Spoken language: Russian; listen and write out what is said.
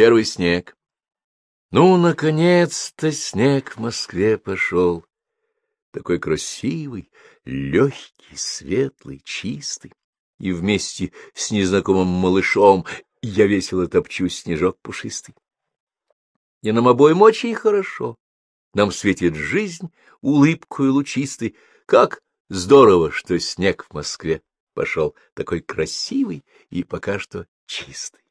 Первый снег. Ну, наконец-то снег в Москве пошел. Такой красивый, легкий, светлый, чистый. И вместе с незнакомым малышом я весело топчу снежок пушистый. И нам обоим очень хорошо. Нам светит жизнь улыбкою лучистой. Как здорово, что снег в Москве пошел такой красивый и пока что чистый.